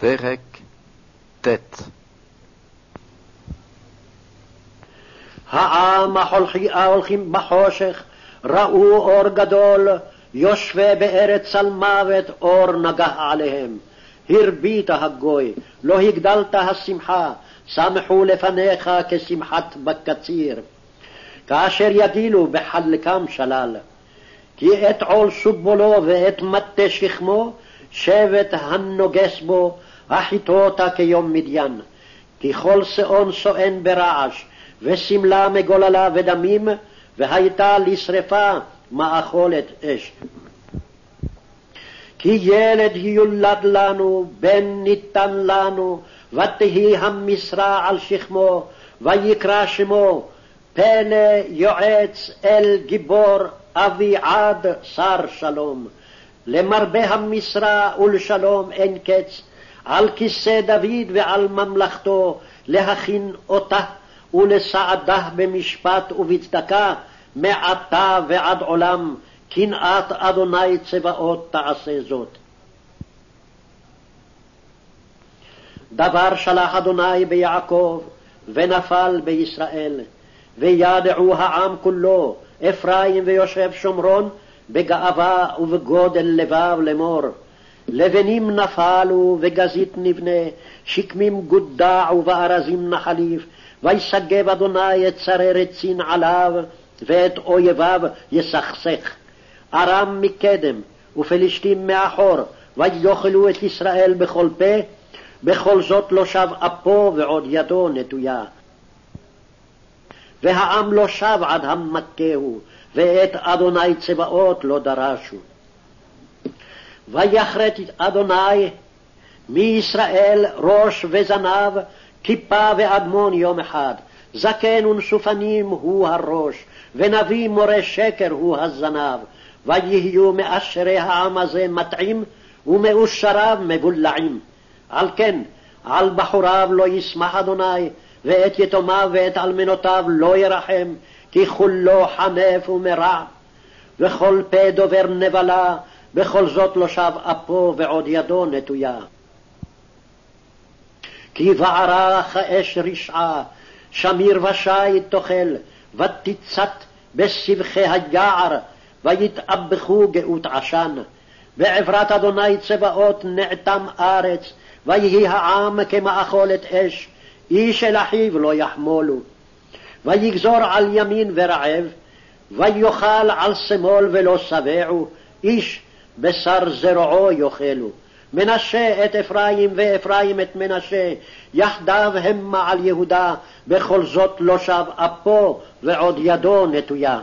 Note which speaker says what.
Speaker 1: פרק ט.
Speaker 2: העם ההולכים בחושך ראו אור גדול, יושבי בארץ צלמוות אור נגח עליהם. הרבית הגוי, לא הגדלת השמחה, שמחו לפניך כשמחת בקציר. כאשר יגילו בחלקם שלל. כי את עול סובולו ואת מטה שכמו, שבט הנוגס בו, החיתותה כיום מדיין. כי כל שאון סואן ברעש, ושמלה מגוללה ודמים, והייתה לשרפה מאכולת אש. כי ילד יולד לנו, בן ניתן לנו, ותהי המשרה על שכמו, ויקרא שמו, פלא יועץ אל גיבור, אביעד שר שלום. למרבה המשרה ולשלום אין קץ, על כיסא דוד ועל ממלכתו, להכין אותה ולסעדה במשפט ובצדקה, מעתה ועד עולם, קנאת אדוני צבאות תעשה זאת. דבר שלח אדוני ביעקב, ונפל בישראל, וידעו העם כולו, אפרים ויושב שומרון, בגאווה ובגודל לבב לאמור. לבנים נפלו וגזית נבנה, שקמים גודע ובארזים נחליף, וישגב אדוני את שרי רצין עליו, ואת אויביו יסכסך. ארם מקדם, ופלישתים מאחור, ויאכלו את ישראל בכל פה, בכל זאת לא שב אפו ועוד ידו נטויה. והעם לא שב עד המכהו, ואת אדוני צבאות לא דרשו. ויחרט אדוני מישראל ראש וזנב, כיפה ואדמון יום אחד. זקן ונשופנים הוא הראש, ונביא מורה שקר הוא הזנב. ויהיו מאשרי העם הזה מטעים, ומאושריו מבולעים. על כן, על בחוריו לא ישמח אדוני, ואת יתומיו ואת אלמנותיו לא ירחם, כי כולו חנף ומרע. וכל פה דובר נבלה, בכל זאת לא שב אפו ועוד ידו נטויה. כי בערך האש רשעה, שמיר ושיט תאכל, ותצת בסבכי היער, ויתאבכו גאות עשן. בעברת אדוני צבאות נעתם ארץ, ויהי העם כמאכולת אש, איש אל אחיו לא יחמולו. ויגזור על ימין ורעב, ויאכל על שמאל ולא שבעו, איש בשר זרועו יאכלו. מנשה את אפרים ואפרים את מנשה, יחדיו המה על יהודה, בכל זאת לא שב אפו ועוד ידו נטויה.